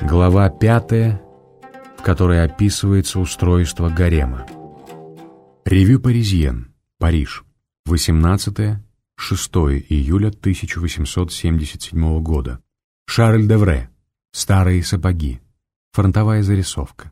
Глава пятая, в которой описывается устройство гарема. Ревю Паризьен, Париж, 18-6 июля 1877 года. Шарль Девре, Старые сапоги, фронтовая зарисовка.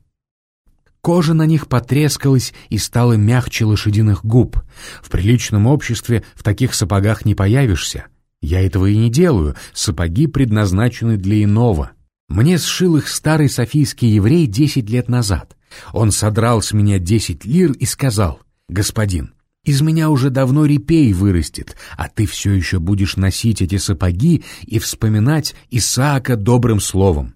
Кожа на них потрескалась и стала мягче лошадиных губ. В приличном обществе в таких сапогах не появишься. Я этого и не делаю, сапоги предназначены для иного. Мне сшил их старый софийский еврей десять лет назад. Он содрал с меня десять лир и сказал, «Господин, из меня уже давно репей вырастет, а ты все еще будешь носить эти сапоги и вспоминать Исаака добрым словом».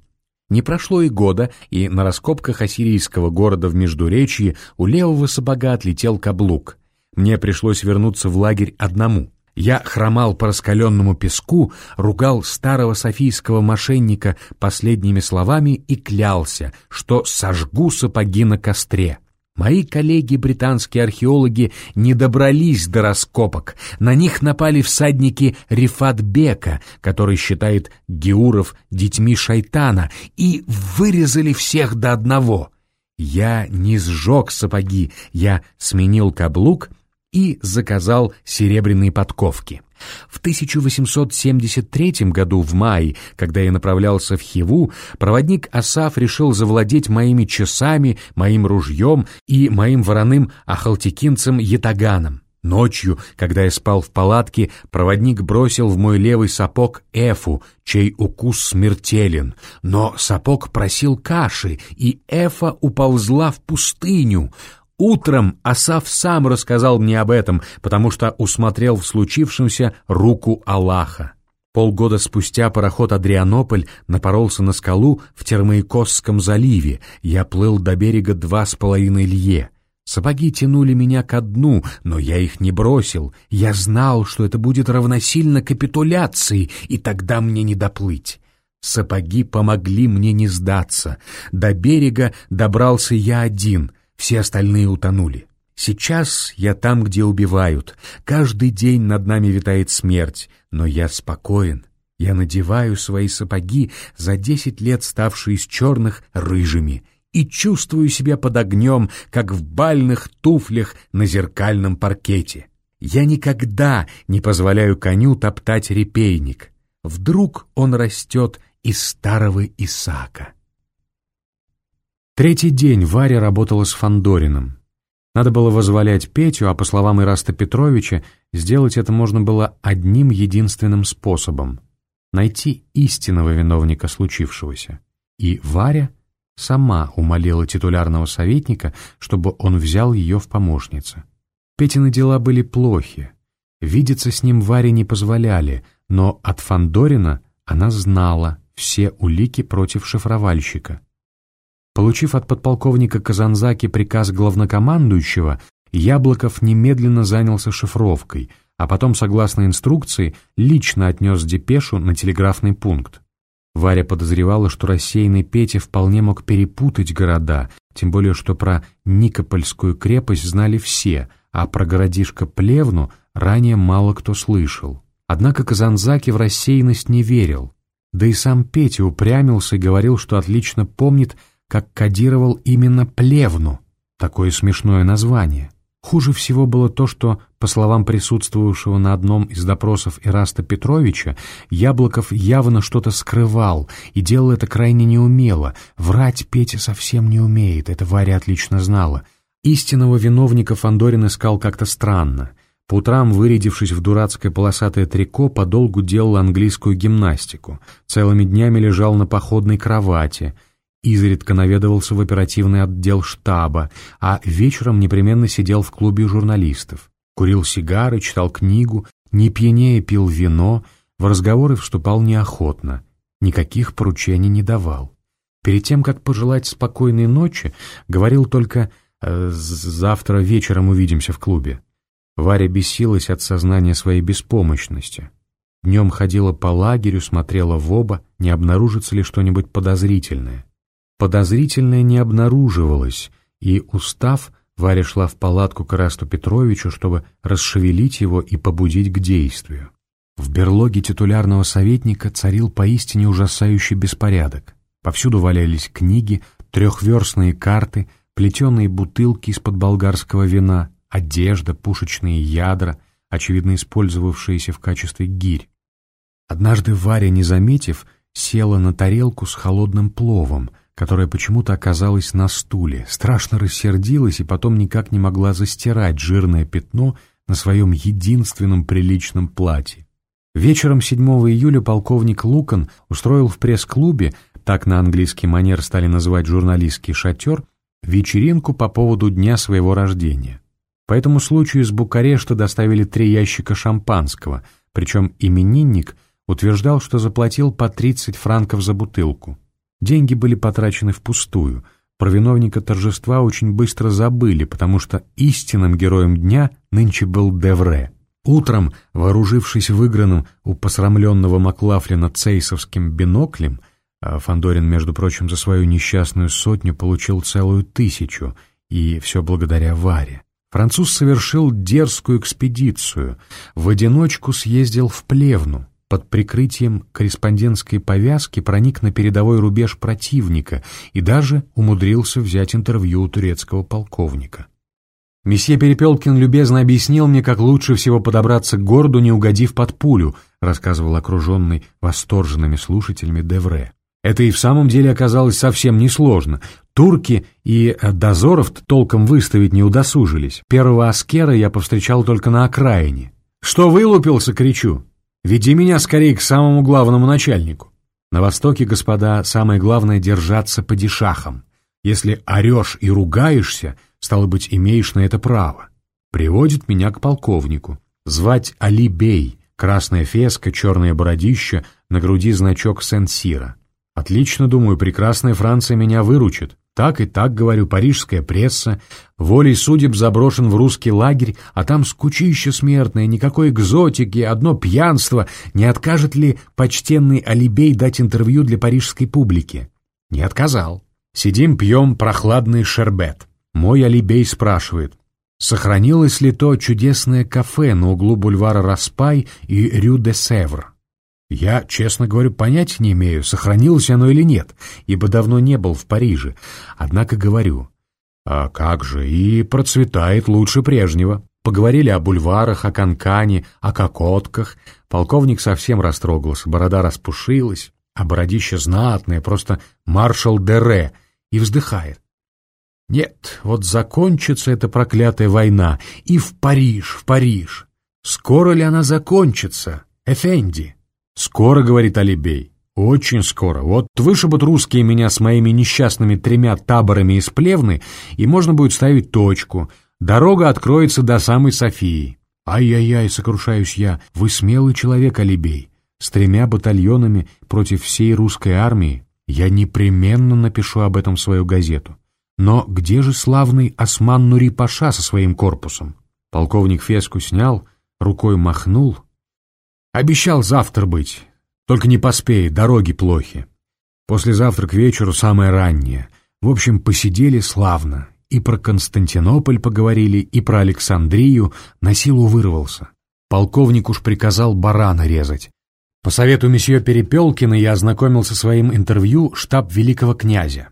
Не прошло и года, и на раскопках ассирийского города в Междуречье у левого сапога отлетел каблук. Мне пришлось вернуться в лагерь одному. Я хромал по раскаленному песку, ругал старого софийского мошенника последними словами и клялся, что сожгу сапоги на костре. Мои коллеги-британские археологи не добрались до раскопок. На них напали всадники Рифат Бека, который считает геуров детьми шайтана, и вырезали всех до одного. Я не сжег сапоги, я сменил каблук и заказал серебряные подковки. В 1873 году в мае, когда я направлялся в Хиву, проводник Асаф решил завладеть моими часами, моим ружьем и моим вороным ахалтекинцем Ятаганом. Ночью, когда я спал в палатке, проводник бросил в мой левый сапог Эфу, чей укус смертелен. Но сапог просил каши, и Эфа уползла в пустыню. Утром Асав сам рассказал мне об этом, потому что усмотрел в случившемся руку Аллаха. Полгода спустя пароход «Адрианополь» напоролся на скалу в Термоикосском заливе. Я плыл до берега два с половиной лье. Сапоги тянули меня ко дну, но я их не бросил. Я знал, что это будет равносильно капитуляции, и тогда мне не доплыть. Сапоги помогли мне не сдаться. До берега добрался я один — все остальные утонули. Сейчас я там, где убивают. Каждый день над нами витает смерть, но я спокоен. Я надеваю свои сапоги, за десять лет ставшие из черных рыжими, и чувствую себя под огнем, как в бальных туфлях на зеркальном паркете. Я никогда не позволяю коню топтать репейник. Вдруг он растет из старого Исаака. Третий день Варя работала с Фандориным. Надо было возволять Петю, а по словам Ираста Петровича, сделать это можно было одним единственным способом — найти истинного виновника случившегося. И Варя сама умолила титулярного советника, чтобы он взял ее в помощницы. Петины дела были плохи. Видеться с ним Варе не позволяли, но от Фандорина она знала все улики против шифровальщика. Получив от подполковника Казанзаки приказ главнокомандующего, Яблоков немедленно занялся шифровкой, а потом, согласно инструкции, лично отнес депешу на телеграфный пункт. Варя подозревала, что рассеянный Петя вполне мог перепутать города, тем более что про Никопольскую крепость знали все, а про городишко Плевну ранее мало кто слышал. Однако Казанзаки в рассеянность не верил. Да и сам Петя упрямился и говорил, что отлично помнит, как кодировал именно плевну, такое смешное название. Хуже всего было то, что, по словам присутствовавшего на одном из допросов Ираста Петровича, Яблоков явно что-то скрывал и делал это крайне неумело. Врать Петя совсем не умеет, это Варя отлично знала. Истинного виновника Фандорин искал как-то странно. По утрам, вырядившись в дурацкое полосатое трико, подолгу делал английскую гимнастику. Целыми днями лежал на походной кровати — изредка наведывался в оперативный отдел штаба, а вечером непременно сидел в клубе журналистов. Курил сигары, читал книгу, не пьянее пил вино, в разговоры вступал неохотно, никаких поручений не давал. Перед тем, как пожелать спокойной ночи, говорил только э, «завтра вечером увидимся в клубе». Варя бесилась от сознания своей беспомощности. Днем ходила по лагерю, смотрела в оба, не обнаружится ли что-нибудь подозрительное. Подозрительное не обнаруживалось, и, устав, Варя шла в палатку к Расту Петровичу, чтобы расшевелить его и побудить к действию. В берлоге титулярного советника царил поистине ужасающий беспорядок. Повсюду валялись книги, трехверстные карты, плетеные бутылки из-под болгарского вина, одежда, пушечные ядра, очевидно использовавшиеся в качестве гирь. Однажды Варя, не заметив, села на тарелку с холодным пловом, которая почему-то оказалась на стуле, страшно рассердилась и потом никак не могла застирать жирное пятно на своем единственном приличном платье. Вечером 7 июля полковник Лукан устроил в пресс-клубе, так на английский манер стали называть журналистский шатер, вечеринку по поводу дня своего рождения. По этому случаю из Букарешта доставили три ящика шампанского, причем именинник утверждал, что заплатил по 30 франков за бутылку. Деньги были потрачены впустую. Про виновника торжества очень быстро забыли, потому что истинным героем дня нынче был Девре. Утром, вооружившись выигранным у посрамленного Маклафлина цейсовским биноклем, а Фандорин, между прочим, за свою несчастную сотню получил целую тысячу, и все благодаря Варе. Француз совершил дерзкую экспедицию, в одиночку съездил в Плевну, под прикрытием корреспондентской повязки проник на передовой рубеж противника и даже умудрился взять интервью у турецкого полковника. «Месье Перепелкин любезно объяснил мне, как лучше всего подобраться к городу, не угодив под пулю», рассказывал окруженный восторженными слушателями Девре. Это и в самом деле оказалось совсем несложно. Турки и дозоров толком выставить не удосужились. Первого аскера я повстречал только на окраине. «Что вылупился?» — кричу. Веди меня скорее к самому главному начальнику. На Востоке, господа, самое главное — держаться по дешахам. Если орешь и ругаешься, стало быть, имеешь на это право. Приводит меня к полковнику. Звать Али Бей, красная феска, черное бородище, на груди значок Сен-Сира. Отлично, думаю, прекрасная Франция меня выручит. Так и так, говорю, парижская пресса. Волей судеб заброшен в русский лагерь, а там скучище смертное, никакой экзотики, одно пьянство. Не откажет ли почтенный Алибей дать интервью для парижской публики? Не отказал. Сидим, пьем прохладный шербет. Мой Алибей спрашивает, сохранилось ли то чудесное кафе на углу бульвара Распай и Рю-де-Севр? Я, честно говоря, понятия не имею, сохранилось оно или нет, ибо давно не был в Париже. Однако говорю, а как же, и процветает лучше прежнего. Поговорили о бульварах, о канкане, о кокотках. Полковник совсем растрогался, борода распушилась, а бородище знатное, просто маршал Дере, и вздыхает. Нет, вот закончится эта проклятая война, и в Париж, в Париж. Скоро ли она закончится, Эфенди? «Скоро», — говорит Алибей, — «очень скоро. Вот вышибут русские меня с моими несчастными тремя таборами из Плевны, и можно будет ставить точку. Дорога откроется до самой Софии». «Ай-яй-яй», — сокрушаюсь я, — «вы смелый человек, Алибей. С тремя батальонами против всей русской армии. Я непременно напишу об этом свою газету. Но где же славный Осман Нури-Паша со своим корпусом?» Полковник феску снял, рукой махнул — Обещал завтра быть. Только не поспеет, дороги плохи. Послезавтра к вечеру самое раннее. В общем, посидели славно. И про Константинополь поговорили, и про Александрию. На силу вырвался. Полковник уж приказал барана резать. По совету месье Перепелкина я ознакомился своим интервью штаб великого князя.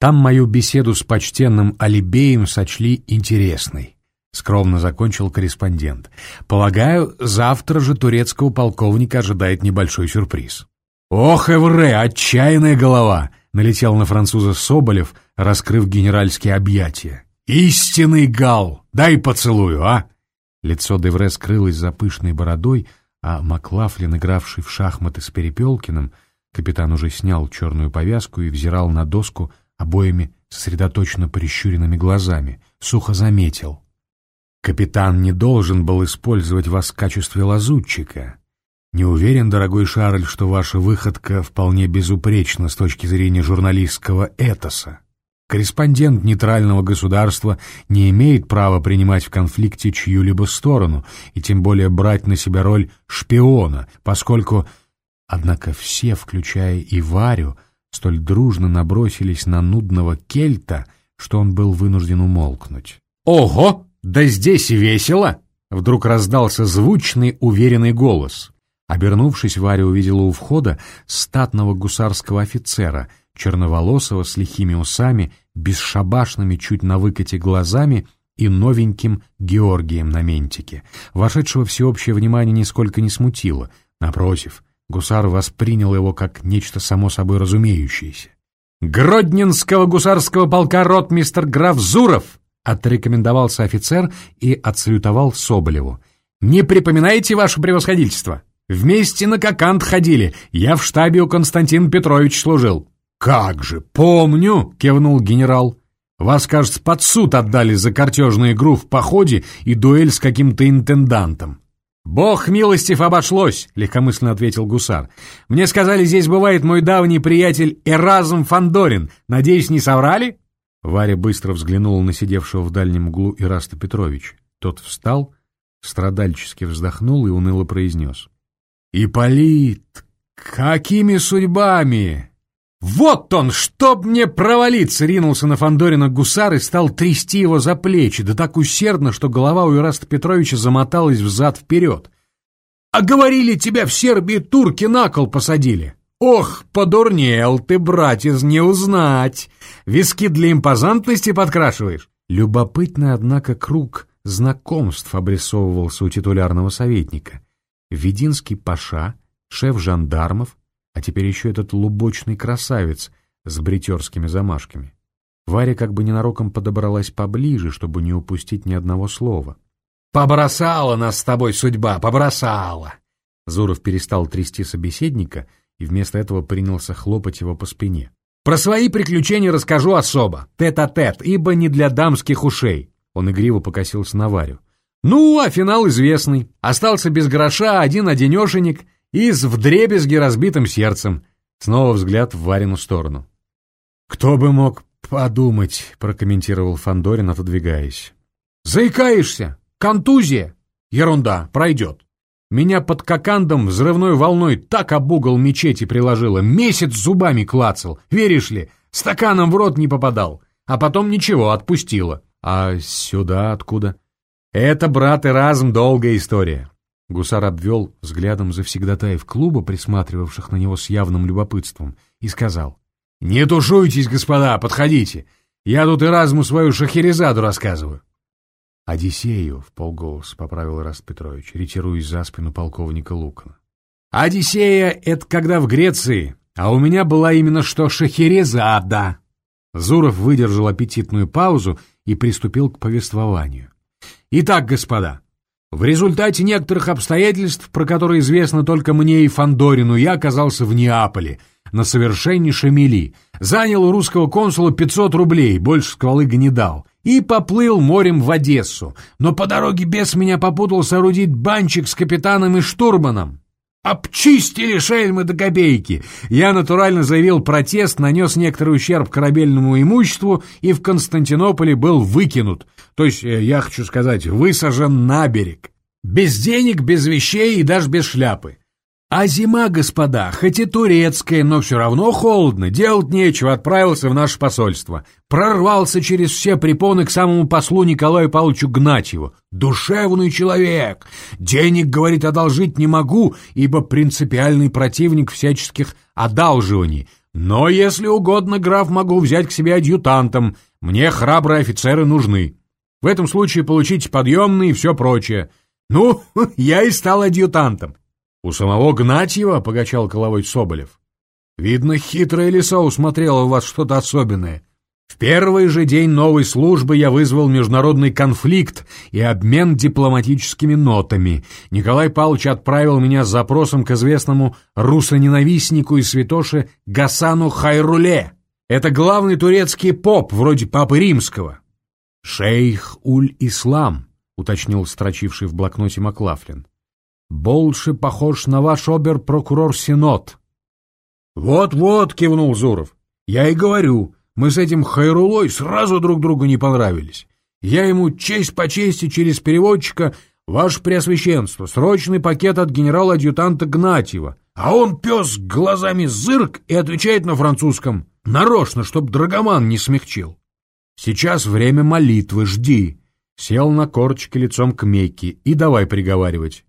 Там мою беседу с почтенным Алибеем сочли интересной. Скромно закончил корреспондент. Полагаю, завтра же турецкого полковника ожидает небольшой сюрприз. Ох, Эвре, отчаянная голова! Налетел на француза Соболев, раскрыв генеральские объятия. «Истинный гал! Дай поцелую, а!» Лицо Девре скрылось за пышной бородой, а Маклафлин, игравший в шахматы с Перепелкиным, капитан уже снял черную повязку и взирал на доску обоими сосредоточенно прищуренными глазами, сухо заметил. Капитан не должен был использовать вас в качестве лазутчика. Не уверен, дорогой Шарль, что ваша выходка вполне безупречна с точки зрения журналистского этоса. Корреспондент нейтрального государства не имеет права принимать в конфликте чью-либо сторону и тем более брать на себя роль шпиона, поскольку... Однако все, включая и Варю, столь дружно набросились на нудного кельта, что он был вынужден умолкнуть. «Ого!» «Да здесь весело!» Вдруг раздался звучный, уверенный голос. Обернувшись, Варя увидела у входа статного гусарского офицера, черноволосого с лихими усами, бесшабашными чуть на выкате глазами и новеньким Георгием на ментике. Вошедшего всеобщее внимание нисколько не смутило. Напротив, гусар воспринял его как нечто само собой разумеющееся. «Гродненского гусарского полка ротмистер граф Зуров!» Отрекомендовался офицер и отсалютовал Соболеву. «Не припоминаете, ваше превосходительство? Вместе на Кокант ходили, я в штабе у Константина Петровича служил». «Как же, помню!» — кивнул генерал. «Вас, кажется, под суд отдали за картежную игру в походе и дуэль с каким-то интендантом». «Бог милостив обошлось», — легкомысленно ответил гусар. «Мне сказали, здесь бывает мой давний приятель Эразм Фандорин. Надеюсь, не соврали?» Варя быстро взглянула на сидевшего в дальнем углу Ираста Петровича. Тот встал, страдальчески вздохнул и уныло произнес. «Ипполит, какими судьбами?» «Вот он, чтоб мне провалиться!» ринулся на Фандорина гусар и стал трясти его за плечи, да так усердно, что голова у Ираста Петровича замоталась взад-вперед. «А говорили, тебя в Сербии турки на кол посадили!» «Ох, подурнел ты, братец, не узнать! Виски для импозантности подкрашиваешь?» Любопытный, однако, круг знакомств обрисовывался у титулярного советника. Вединский паша, шеф жандармов, а теперь еще этот лубочный красавец с бритерскими замашками. Варя как бы ненароком подобралась поближе, чтобы не упустить ни одного слова. «Побросала нас с тобой судьба, побросала!» Зуров перестал трясти собеседника и вместо этого принялся хлопать его по спине. «Про свои приключения расскажу особо, тет-а-тет, -тет, ибо не для дамских ушей!» Он игриво покосился на Варю. «Ну, а финал известный. Остался без гроша один-одинешенек — и с вдребезги разбитым сердцем. Снова взгляд в Варину сторону. «Кто бы мог подумать», — прокомментировал Фандорин, отодвигаясь. «Заикаешься! Контузия! Ерунда, пройдет. Меня под кокандом взрывной волной так об угол мечети приложило, месяц зубами клацал, веришь ли, стаканом в рот не попадал, а потом ничего, отпустило. А сюда откуда? Это, брат, и разум долгая история. Гусар обвел взглядом завсегдатаев клуба, присматривавших на него с явным любопытством, и сказал. «Не тушуйтесь, господа, подходите. Я тут и разму свою шахерезаду рассказываю». «Одиссею», — в полголоса поправил Раст Петрович, ретируясь за спину полковника Лукана. «Одиссея — это когда в Греции, а у меня была именно что шахерезада». Зуров выдержал аппетитную паузу и приступил к повествованию. «Итак, господа, в результате некоторых обстоятельств, про которые известно только мне и Фандорину, я оказался в Неаполе, на совершеннейшей мели, занял у русского консула 500 рублей, больше сквалыга не дал, и поплыл морем в Одессу, но по дороге без меня попутал соорудить банчик с капитаном и штурманом. Обчистили шельмы до копейки. Я натурально заявил протест, нанес некоторый ущерб корабельному имуществу и в Константинополе был выкинут. То есть, э, я хочу сказать, высажен на берег. Без денег, без вещей и даже без шляпы. А зима, господа, хоть и турецкая, но все равно холодно, делать нечего, отправился в наше посольство. Прорвался через все препоны к самому послу Николаю Павловичу Гнатьеву. Душевный человек. Денег, говорит, одолжить не могу, ибо принципиальный противник всяческих одалживаний. Но, если угодно, граф, могу взять к себе адъютантом. Мне храбрые офицеры нужны. В этом случае получите подъемные и все прочее. Ну, я и стал адъютантом. «У самого Гнатьева?» — покачал головой Соболев. «Видно, хитрое лицо усмотрело у вас что-то особенное. В первый же день новой службы я вызвал международный конфликт и обмен дипломатическими нотами. Николай Павлович отправил меня с запросом к известному русоненавистнику и святоше Гасану Хайруле. Это главный турецкий поп, вроде Папы Римского. «Шейх Уль-Ислам», — уточнил строчивший в блокноте Маклафлин больше похож на ваш обер-прокурор Синод». «Вот-вот», — кивнул Зуров, — «я и говорю, мы с этим Хайрулой сразу друг другу не понравились. Я ему честь по чести через переводчика «Ваше Преосвященство, срочный пакет от генерала-адъютанта Гнатьева». А он, пес, глазами зырк и отвечает на французском. Нарочно, чтоб драгоман не смягчил. Сейчас время молитвы, жди. Сел на корочке лицом к Мекке и давай приговаривать.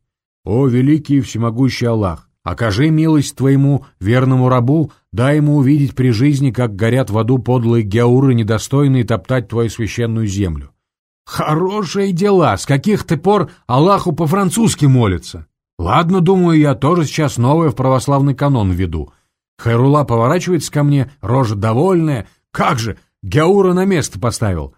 «О, великий и всемогущий Аллах! Окажи милость твоему верному рабу, дай ему увидеть при жизни, как горят в аду подлые геауры, недостойные топтать твою священную землю. Хорошие дела, с каких-то пор Аллаху по-французски молится. Ладно, думаю, я тоже сейчас новое в православный канон введу. Хайрула поворачивается ко мне, рожа довольная. Как же, Геаура на место поставил.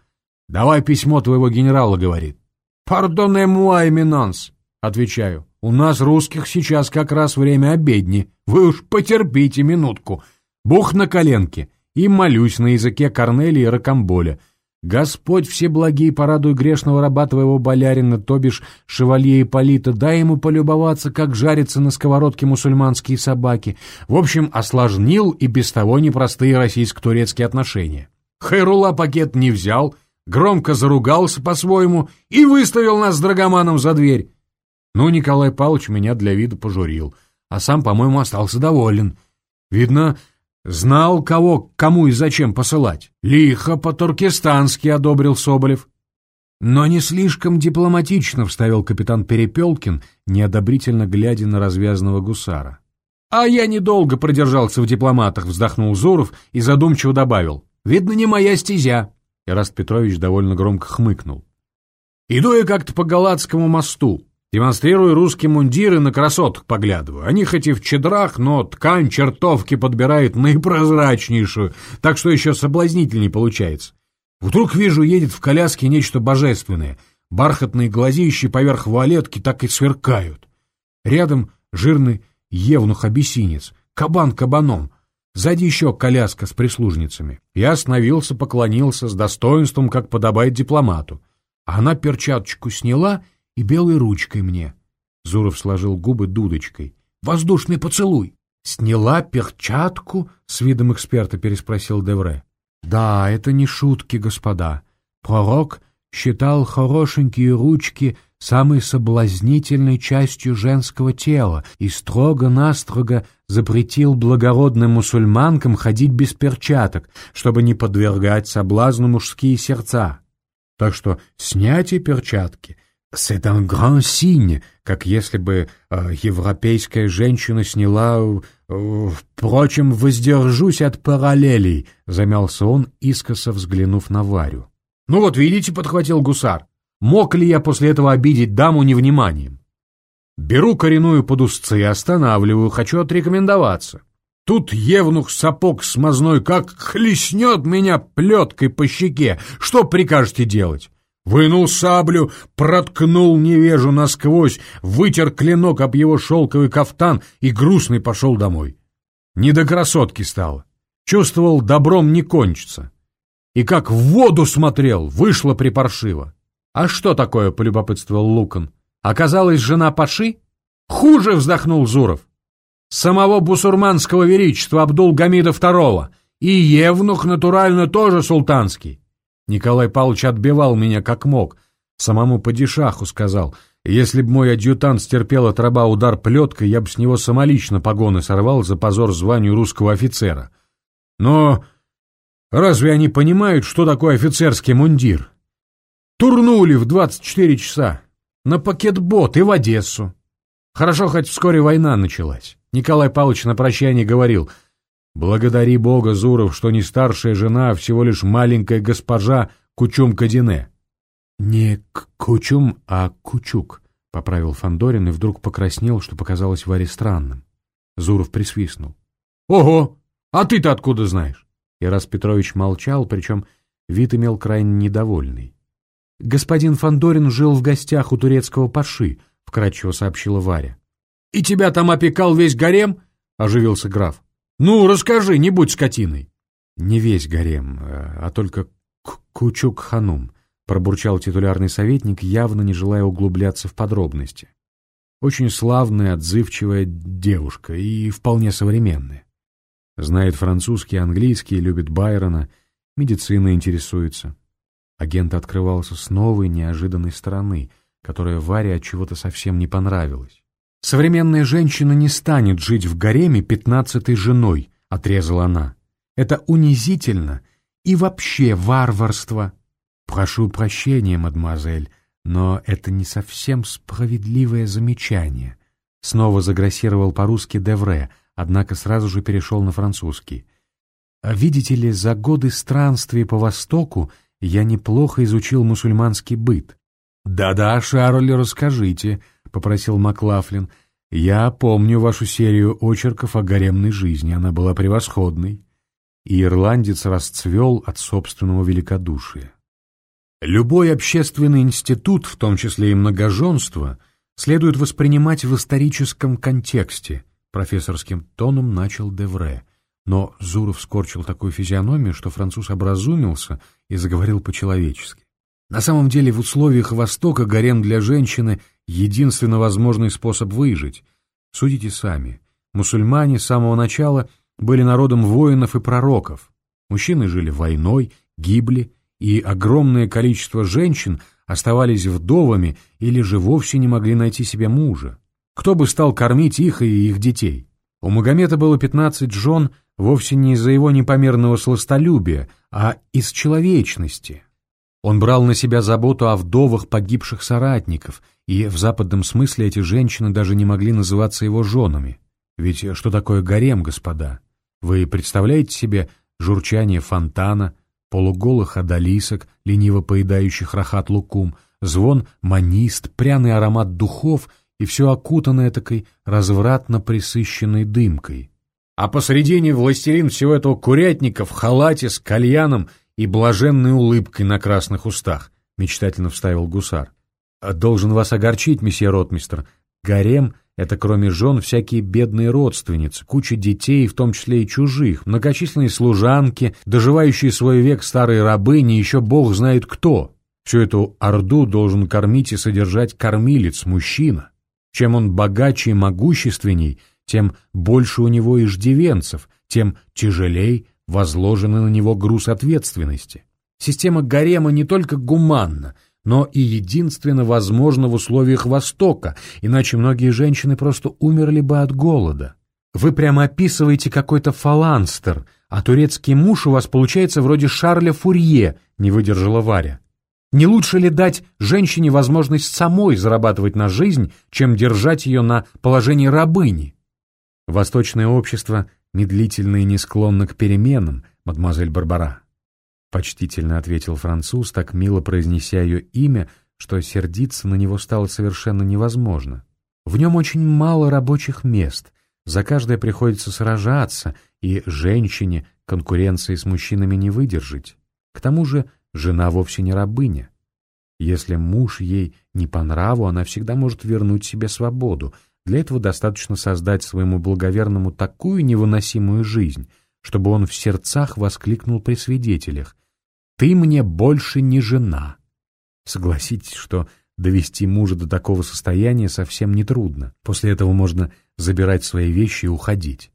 Давай письмо твоего генерала, говорит. Пардоне муа, эминанс, отвечаю. У нас, русских, сейчас как раз время обедни. Вы уж потерпите минутку. Бух на коленке. И молюсь на языке Корнелии и Рокамболя. Господь всеблагий, порадуй грешного раба твоего болярина, то бишь шевалье Ипполита, дай ему полюбоваться, как жарятся на сковородке мусульманские собаки. В общем, осложнил и без того непростые российско-турецкие отношения. Хайрула пакет не взял, громко заругался по-своему и выставил нас с Драгоманом за дверь. Ну, Николай Павлович меня для вида пожурил, а сам, по-моему, остался доволен. Видно, знал, кого, кому и зачем посылать. Лихо по-туркестански одобрил Соболев. Но не слишком дипломатично вставил капитан Перепелкин, неодобрительно глядя на развязанного гусара. «А я недолго продержался в дипломатах», — вздохнул Зуров и задумчиво добавил. «Видно, не моя стезя». Ираст Петрович довольно громко хмыкнул. «Иду я как-то по Галатскому мосту. Демонстрирую русские мундиры, на красоток поглядываю. Они хоть и в чедрах, но ткань чертовки подбирает наипрозрачнейшую, так что еще соблазнительней получается. Вдруг вижу, едет в коляске нечто божественное. Бархатные глазищи поверх вуалетки так и сверкают. Рядом жирный евнух-обесинец, кабан кабаном. Сзади еще коляска с прислужницами. Я остановился, поклонился с достоинством, как подобает дипломату. Она перчаточку сняла — и белой ручкой мне. Зуров сложил губы дудочкой. «Воздушный поцелуй!» «Сняла перчатку?» — с видом эксперта переспросил Девре. «Да, это не шутки, господа. Пророк считал хорошенькие ручки самой соблазнительной частью женского тела и строго-настрого запретил благородным мусульманкам ходить без перчаток, чтобы не подвергать соблазну мужские сердца. Так что снятие перчатки — «C'est un grand signe», как если бы э, европейская женщина сняла... Э, «Впрочем, воздержусь от параллелей», — замялся он, искоса взглянув на Варю. «Ну вот, видите», — подхватил гусар, — «мог ли я после этого обидеть даму невниманием?» Беру коренную под узцы останавливаю, хочу отрекомендоваться. Тут евнух сапог смазной как хлестнет меня плеткой по щеке. Что прикажете делать? Вынул саблю, проткнул невежу насквозь, вытер клинок об его шелковый кафтан и грустный пошел домой. Не до красотки стало. Чувствовал, добром не кончится. И как в воду смотрел, вышло припаршиво. «А что такое?» — полюбопытствовал Лукан. «Оказалась жена Паши?» «Хуже!» — вздохнул Зуров. «Самого бусурманского величества Абдул-Гамида II. И Евнух натурально тоже султанский. Николай Павлович отбивал меня как мог. Самому падишаху сказал, если б мой адъютант стерпел от раба удар плеткой, я бы с него самолично погоны сорвал за позор званию русского офицера. Но разве они понимают, что такое офицерский мундир? Турнули в 24 часа. На пакетбот и в Одессу. Хорошо, хоть вскоре война началась. Николай Павлович на прощание говорил — Благодари Бога, Зуров, что не старшая жена, а всего лишь маленькая госпожа Кучум-Кадине. — Не Кучум, а Кучук, — поправил Фандорин и вдруг покраснел, что показалось Варе странным. Зуров присвистнул. — Ого! А ты-то откуда знаешь? Ирас Петрович молчал, причем вид имел крайне недовольный. — Господин Фандорин жил в гостях у турецкого паши, — вкратчиво сообщила Варя. — И тебя там опекал весь гарем? — оживился граф. Ну, расскажи, не будь скотиной. Не весь гарем, а только Кучук-ханум, пробурчал титулярный советник, явно не желая углубляться в подробности. Очень славная, отзывчивая девушка и вполне современная. Знает французский, английский, любит Байрона, медициной интересуется. Агент открывался с новой, неожиданной стороны, которая Варе от чего-то совсем не понравилась. «Современная женщина не станет жить в гареме пятнадцатой женой», — отрезала она. «Это унизительно и вообще варварство». «Прошу прощения, мадемуазель, но это не совсем справедливое замечание», Снова заграссировал по-русски Девре, однако сразу же перешел на французский. «А «Видите ли, за годы странствий по Востоку я неплохо изучил мусульманский быт». «Да-да, Шарль, расскажите», — попросил Маклафлин. «Я помню вашу серию очерков о гаремной жизни, она была превосходной». И ирландец расцвел от собственного великодушия. Любой общественный институт, в том числе и многоженство, следует воспринимать в историческом контексте, профессорским тоном начал Девре. Но Зуров скорчил такую физиономию, что француз образумился и заговорил по-человечески. На самом деле в условиях Востока гарем для женщины — единственно возможный способ выжить. Судите сами. Мусульмане с самого начала были народом воинов и пророков. Мужчины жили войной, гибли, и огромное количество женщин оставались вдовами или же вовсе не могли найти себе мужа. Кто бы стал кормить их и их детей? У Магомета было 15 жен вовсе не из-за его непомерного сластолюбия, а из человечности. Он брал на себя заботу о вдовах погибших соратников, и в западном смысле эти женщины даже не могли называться его женами. Ведь что такое гарем, господа? Вы представляете себе журчание фонтана, полуголых одолисок, лениво поедающих рахат лукум, звон манист, пряный аромат духов и все окутанное такой развратно присыщенной дымкой. А посредине властелин всего этого курятника в халате с кальяном и блаженной улыбкой на красных устах, мечтательно вставил гусар. «Должен вас огорчить, месье ротмистр. Гарем — это кроме жен всякие бедные родственницы, куча детей, в том числе и чужих, многочисленные служанки, доживающие свой век старые рабыни, еще бог знает кто. Всю эту орду должен кормить и содержать кормилец, мужчина. Чем он богаче и могущественней, тем больше у него иждивенцев, тем тяжелей возложенный на него груз ответственности. Система гарема не только гуманна, но и единственно возможна в условиях Востока, иначе многие женщины просто умерли бы от голода. Вы прямо описываете какой-то фаланстер, а турецкий муж у вас получается вроде Шарля Фурье, не выдержала Варя. Не лучше ли дать женщине возможность самой зарабатывать на жизнь, чем держать ее на положении рабыни? Восточное общество медлительно и не склонно к переменам, мадемуазель Барбара. Почтительно ответил француз, так мило произнеся ее имя, что сердиться на него стало совершенно невозможно. В нем очень мало рабочих мест, за каждое приходится сражаться, и женщине конкуренции с мужчинами не выдержать. К тому же жена вовсе не рабыня. Если муж ей не по нраву, она всегда может вернуть себе свободу. Для этого достаточно создать своему благоверному такую невыносимую жизнь, чтобы он в сердцах воскликнул при свидетелях «Ты мне больше не жена». Согласитесь, что довести мужа до такого состояния совсем нетрудно. После этого можно забирать свои вещи и уходить.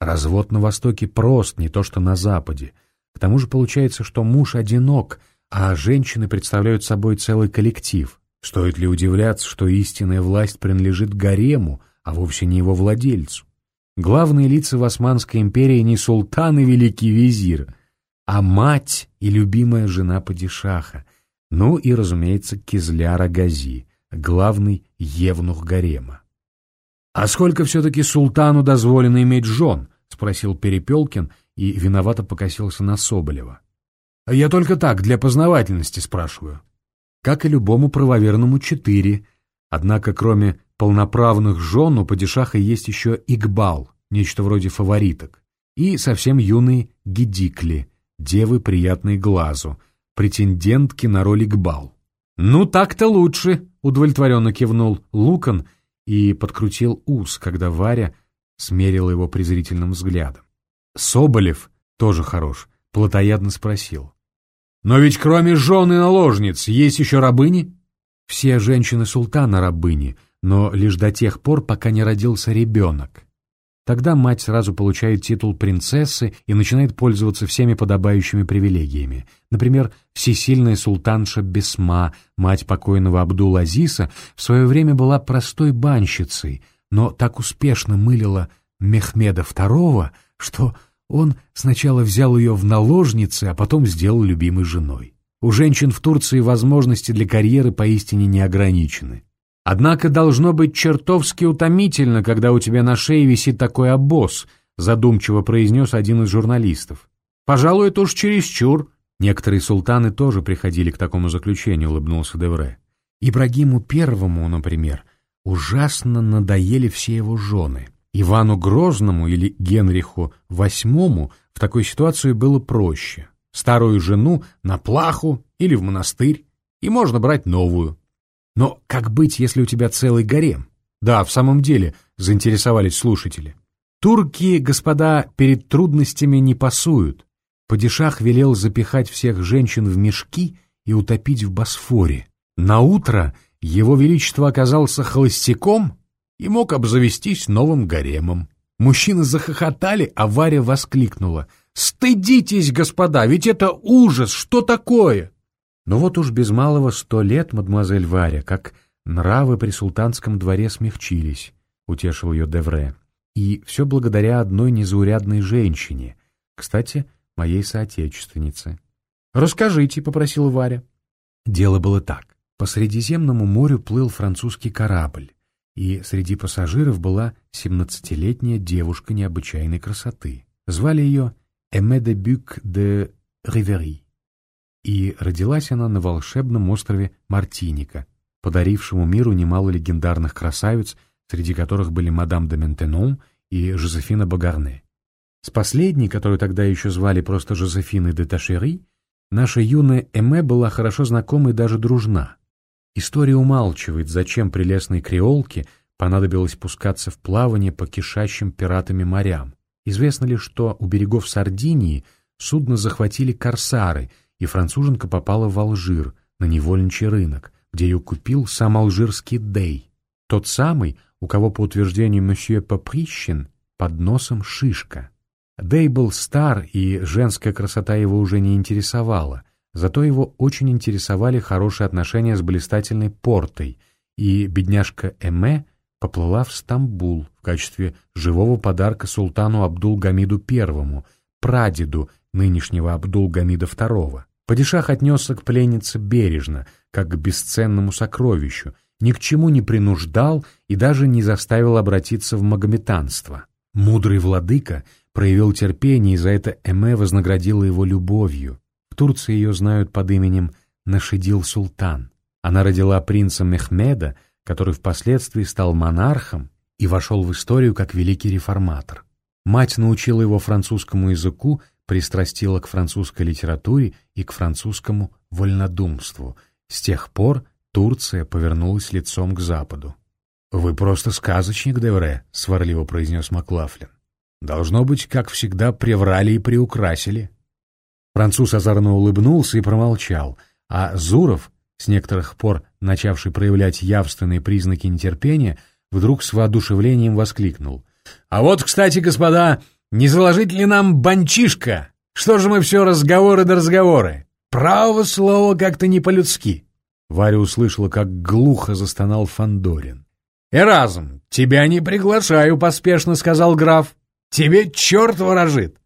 Развод на Востоке прост, не то что на Западе — к тому же получается, что муж одинок, а женщины представляют собой целый коллектив. Стоит ли удивляться, что истинная власть принадлежит гарему, а вовсе не его владельцу? Главные лица в Османской империи не султан и великий визир, а мать и любимая жена падишаха, ну и, разумеется, Кизляра Гази, главный евнух гарема. «А сколько все-таки султану дозволено иметь жен?» — спросил Перепелкин — и виновато покосился на Соболева. «Я только так, для познавательности спрашиваю». Как и любому правоверному четыре, однако кроме полноправных жен у падишаха есть еще игбал, нечто вроде фавориток, и совсем юные гидикли, девы приятные глазу, претендентки на роль игбал. «Ну так-то лучше», — удовлетворенно кивнул Лукан и подкрутил ус, когда Варя смерила его презрительным взглядом. Соболев, тоже хорош, плотоядно спросил. «Но ведь кроме жены наложниц есть еще рабыни?» «Все женщины султана рабыни, но лишь до тех пор, пока не родился ребенок. Тогда мать сразу получает титул принцессы и начинает пользоваться всеми подобающими привилегиями. Например, всесильная султанша Бесма, мать покойного Абдул-Азиса, в свое время была простой банщицей, но так успешно мылила Мехмеда II, что он сначала взял ее в наложницы, а потом сделал любимой женой. У женщин в Турции возможности для карьеры поистине не ограничены. Однако должно быть чертовски утомительно, когда у тебя на шее висит такой обоз, задумчиво произнес один из журналистов. Пожалуй, это уж чересчур. Некоторые султаны тоже приходили к такому заключению, улыбнулся Девре. Ибрагиму Первому, например, ужасно надоели все его жены. Ивану Грозному или Генриху VIII в такой ситуации было проще. Старую жену на плаху или в монастырь, и можно брать новую. Но как быть, если у тебя целый гарем? Да, в самом деле, заинтересовались слушатели. Турки, господа, перед трудностями не пасуют. Падишах велел запихать всех женщин в мешки и утопить в Босфоре. На утро его величество оказался холостяком и мог обзавестись новым гаремом. Мужчины захохотали, а Варя воскликнула. «Стыдитесь, господа, ведь это ужас! Что такое?» Но вот уж без малого сто лет, мадемуазель Варя, как нравы при султанском дворе смягчились, — утешил ее Девре. И все благодаря одной незаурядной женщине, кстати, моей соотечественнице. «Расскажите», — попросила Варя. Дело было так. По Средиземному морю плыл французский корабль, и среди пассажиров была семнадцатилетняя девушка необычайной красоты. Звали ее Эме де Бюк де Ривери. И родилась она на волшебном острове Мартиника, подарившему миру немало легендарных красавиц, среди которых были мадам де Ментенон и Жозефина Багарне. С последней, которую тогда еще звали просто Жозефиной де Ташери, наша юная Эме была хорошо знакома и даже дружна. История умалчивает, зачем прелестной креолке понадобилось пускаться в плавание по кишащим пиратами морям. Известно ли, что у берегов Сардинии судно захватили корсары, и француженка попала в Алжир, на невольничий рынок, где ее купил сам алжирский Дей, тот самый, у кого, по утверждению месье Поприщин, под носом шишка. Дей был стар, и женская красота его уже не интересовала, зато его очень интересовали хорошие отношения с блистательной Портой, и бедняжка Эме поплыла в Стамбул в качестве живого подарка султану Абдул-Гамиду I, прадеду нынешнего Абдул-Гамида II. Падишах отнесся к пленнице бережно, как к бесценному сокровищу, ни к чему не принуждал и даже не заставил обратиться в магометанство. Мудрый владыка проявил терпение, и за это Эме вознаградила его любовью. В Турции ее знают под именем Нашидил Султан. Она родила принца Мехмеда, который впоследствии стал монархом и вошел в историю как великий реформатор. Мать научила его французскому языку, пристрастила к французской литературе и к французскому вольнодумству. С тех пор Турция повернулась лицом к западу. «Вы просто сказочник, Девре», — сварливо произнес Маклафлин. «Должно быть, как всегда, приврали и приукрасили». Француз озорно улыбнулся и промолчал, а Зуров, с некоторых пор начавший проявлять явственные признаки нетерпения, вдруг с воодушевлением воскликнул. «А вот, кстати, господа, не заложить ли нам банчишка? Что же мы все разговоры да разговоры? Право слово как-то не по-людски». Варя услышала, как глухо застонал Фандорин. «Эразм, тебя не приглашаю», — поспешно сказал граф. «Тебе черт ворожит!»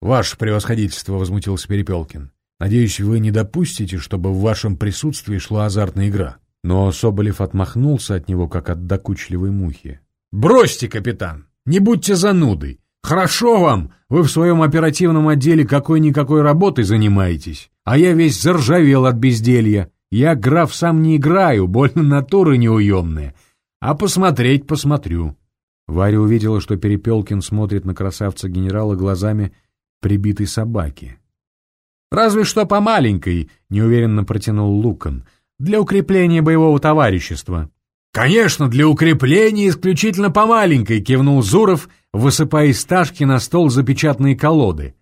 «Ваше превосходительство», — возмутился Перепелкин. «Надеюсь, вы не допустите, чтобы в вашем присутствии шла азартная игра». Но Соболев отмахнулся от него, как от докучливой мухи. «Бросьте, капитан! Не будьте занудой! Хорошо вам! Вы в своем оперативном отделе какой-никакой работой занимаетесь, а я весь заржавел от безделья. Я, граф, сам не играю, больно натуры неуемная. А посмотреть посмотрю». Варя увидела, что Перепелкин смотрит на красавца-генерала глазами прибитой собаки. «Разве что по маленькой», — неуверенно протянул Лукан, — «для укрепления боевого товарищества». «Конечно, для укрепления исключительно по маленькой», — кивнул Зуров, высыпая из ташки на стол запечатанные колоды.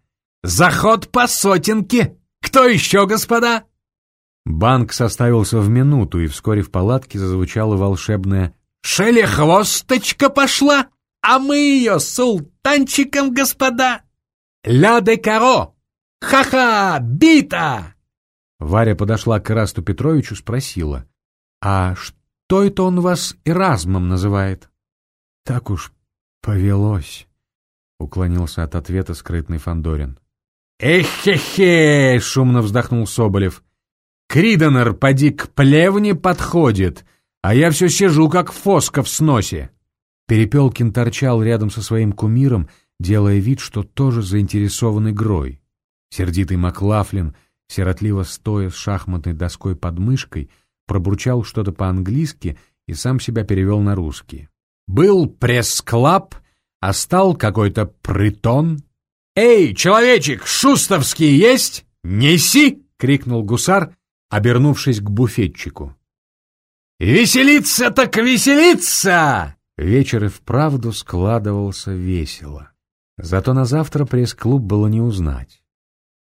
«Заход по сотенке! Кто еще, господа?» Банк составился в минуту, и вскоре в палатке зазвучала волшебная «Шелехвосточка пошла, а мы ее султанчиком, господа! Ля де каро! Ха-ха! Бита!» Варя подошла к Ирасту Петровичу, спросила, «А что это он вас Эразмом называет?» «Так уж повелось», — уклонился от ответа скрытный Фандорин. «Эхе-хе!» — шумно вздохнул Соболев. Кридонер поди к плевне подходит, А я все сижу, как фоска в сносе!» Перепелкин торчал рядом со своим кумиром, делая вид, что тоже заинтересован игрой. Сердитый Маклафлин, сиротливо стоя с шахматной доской под мышкой, пробурчал что-то по-английски и сам себя перевел на русский. «Был пресс-клаб, а стал какой-то притон. «Эй, человечек, шустовский есть? Неси!» — крикнул гусар, обернувшись к буфетчику. «Веселиться так веселиться!» Вечер и вправду складывался весело. Зато на завтра пресс-клуб было не узнать.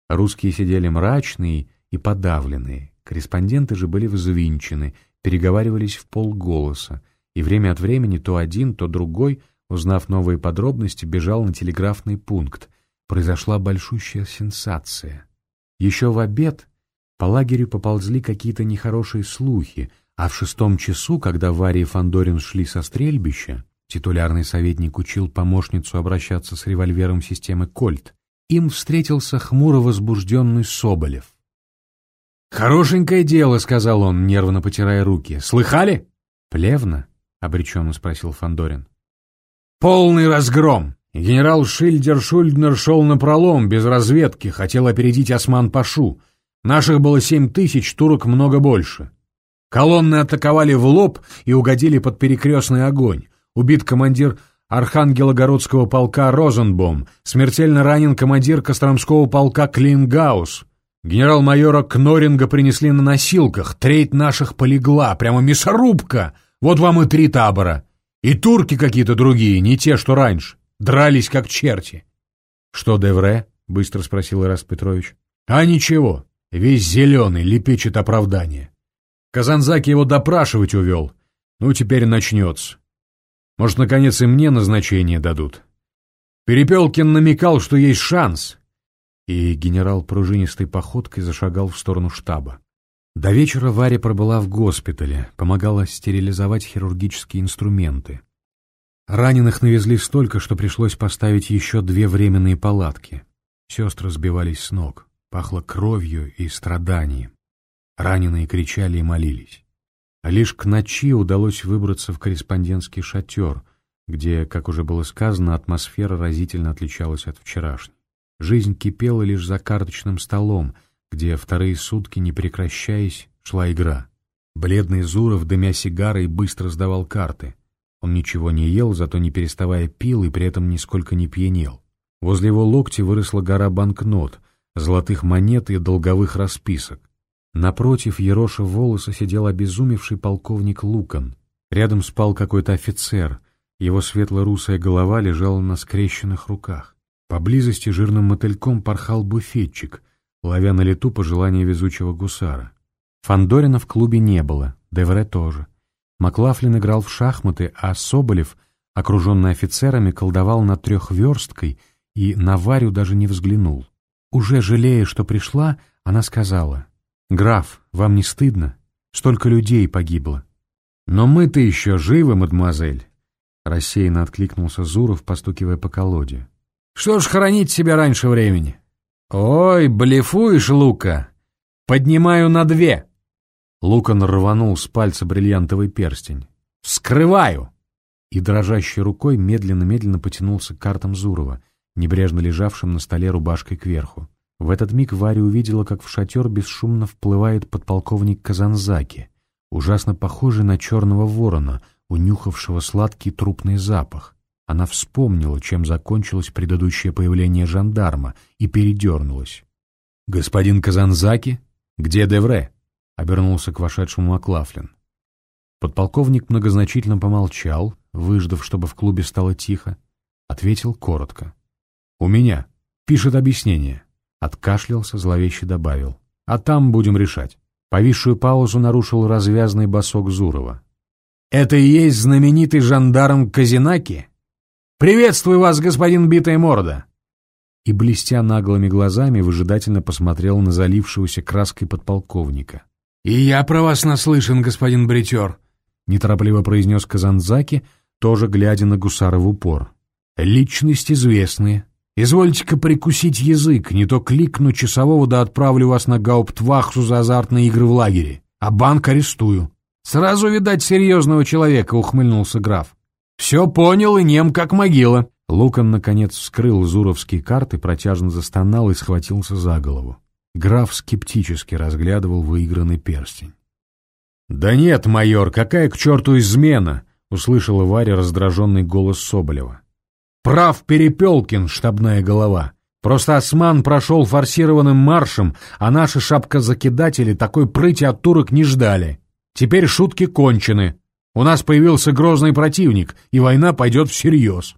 Русские сидели мрачные и подавленные, корреспонденты же были взвинчены, переговаривались в полголоса, и время от времени то один, то другой, узнав новые подробности, бежал на телеграфный пункт. Произошла большущая сенсация. Еще в обед по лагерю поползли какие-то нехорошие слухи, а в шестом часу, когда Варя и Фандорин шли со стрельбища, титулярный советник учил помощницу обращаться с револьвером системы «Кольт», им встретился хмуро возбужденный Соболев. «Хорошенькое дело», — сказал он, нервно потирая руки. «Слыхали?» «Плевно?» — обреченно спросил Фандорин. «Полный разгром!» Генерал Шильдер Шульднер шел на пролом, без разведки, хотел опередить Осман-Пашу. Наших было семь тысяч, турок много больше. Колонны атаковали в лоб и угодили под перекрестный огонь. Убит командир Архангелогородского полка Розенбом, смертельно ранен командир Костромского полка Клингаус. Генерал-майора Кноринга принесли на носилках, треть наших полегла, прямо мясорубка. Вот вам и три табора. И турки какие-то другие, не те, что раньше. Дрались как черти. — Что, Девре? — быстро спросил Ирас Петрович. — А ничего, весь зеленый, лепечет оправдание. Казанзаки его допрашивать увел. Ну, теперь начнется. Может, наконец и мне назначение дадут. Перепелкин намекал, что есть шанс. И генерал пружинистой походкой зашагал в сторону штаба. До вечера Варя пробыла в госпитале, помогала стерилизовать хирургические инструменты. Раненых навезли столько, что пришлось поставить еще две временные палатки. Сестры сбивались с ног, пахло кровью и страданием. Раненые кричали и молились. Лишь к ночи удалось выбраться в корреспондентский шатер, где, как уже было сказано, атмосфера разительно отличалась от вчерашней. Жизнь кипела лишь за карточным столом, где вторые сутки, не прекращаясь, шла игра. Бледный Зуров, дымя сигарой, быстро сдавал карты. Он ничего не ел, зато не переставая пил и при этом нисколько не пьянел. Возле его локти выросла гора банкнот, золотых монет и долговых расписок. Напротив Ероша волоса сидел обезумевший полковник Лукан. Рядом спал какой-то офицер. Его светло-русая голова лежала на скрещенных руках. Поблизости жирным мотыльком порхал буфетчик, ловя на лету пожелания везучего гусара. Фандорина в клубе не было, Девре тоже. Маклафлин играл в шахматы, а Соболев, окруженный офицерами, колдовал над трехверсткой и на Варю даже не взглянул. Уже жалея, что пришла, она сказала, «Граф, вам не стыдно? Столько людей погибло». «Но мы-то еще живы, мадемуазель!» Рассеянно откликнулся Зуров, постукивая по колоде. «Что ж хоронить себя раньше времени?» «Ой, блефуешь, Лука! Поднимаю на две!» Лукан рванул с пальца бриллиантовый перстень. «Вскрываю!» И дрожащей рукой медленно-медленно потянулся к картам Зурова, небрежно лежавшим на столе рубашкой кверху. В этот миг Варя увидела, как в шатер бесшумно вплывает подполковник Казанзаки, ужасно похожий на черного ворона, унюхавшего сладкий трупный запах. Она вспомнила, чем закончилось предыдущее появление жандарма, и передернулась. «Господин Казанзаки? Где Девре?» — обернулся к вошедшему Маклафлин. Подполковник многозначительно помолчал, выждав, чтобы в клубе стало тихо, ответил коротко. «У меня. Пишет объяснение». Откашлялся, зловеще добавил. «А там будем решать». Повисшую паузу нарушил развязный босок Зурова. «Это и есть знаменитый жандарм Казинаки? Приветствую вас, господин Битая Морда!» И, блестя наглыми глазами, выжидательно посмотрел на залившегося краской подполковника. «И я про вас наслышан, господин бритер», — неторопливо произнес Казанзаки, тоже глядя на гусара в упор. «Личность известная, Извольте-ка прикусить язык, не то кликну часового да отправлю вас на гауптвахту за азартные игры в лагере, а банк арестую. Сразу, видать, серьезного человека, ухмыльнулся граф. Все понял и нем как могила. Лукан, наконец, вскрыл зуровские карты, протяжно застонал и схватился за голову. Граф скептически разглядывал выигранный перстень. «Да нет, майор, какая к черту измена!» — услышала Варя раздраженный голос Соболева. «Прав Перепелкин, штабная голова. Просто осман прошел форсированным маршем, а наши шапкозакидатели такой прыти от турок не ждали. Теперь шутки кончены. У нас появился грозный противник, и война пойдет всерьез».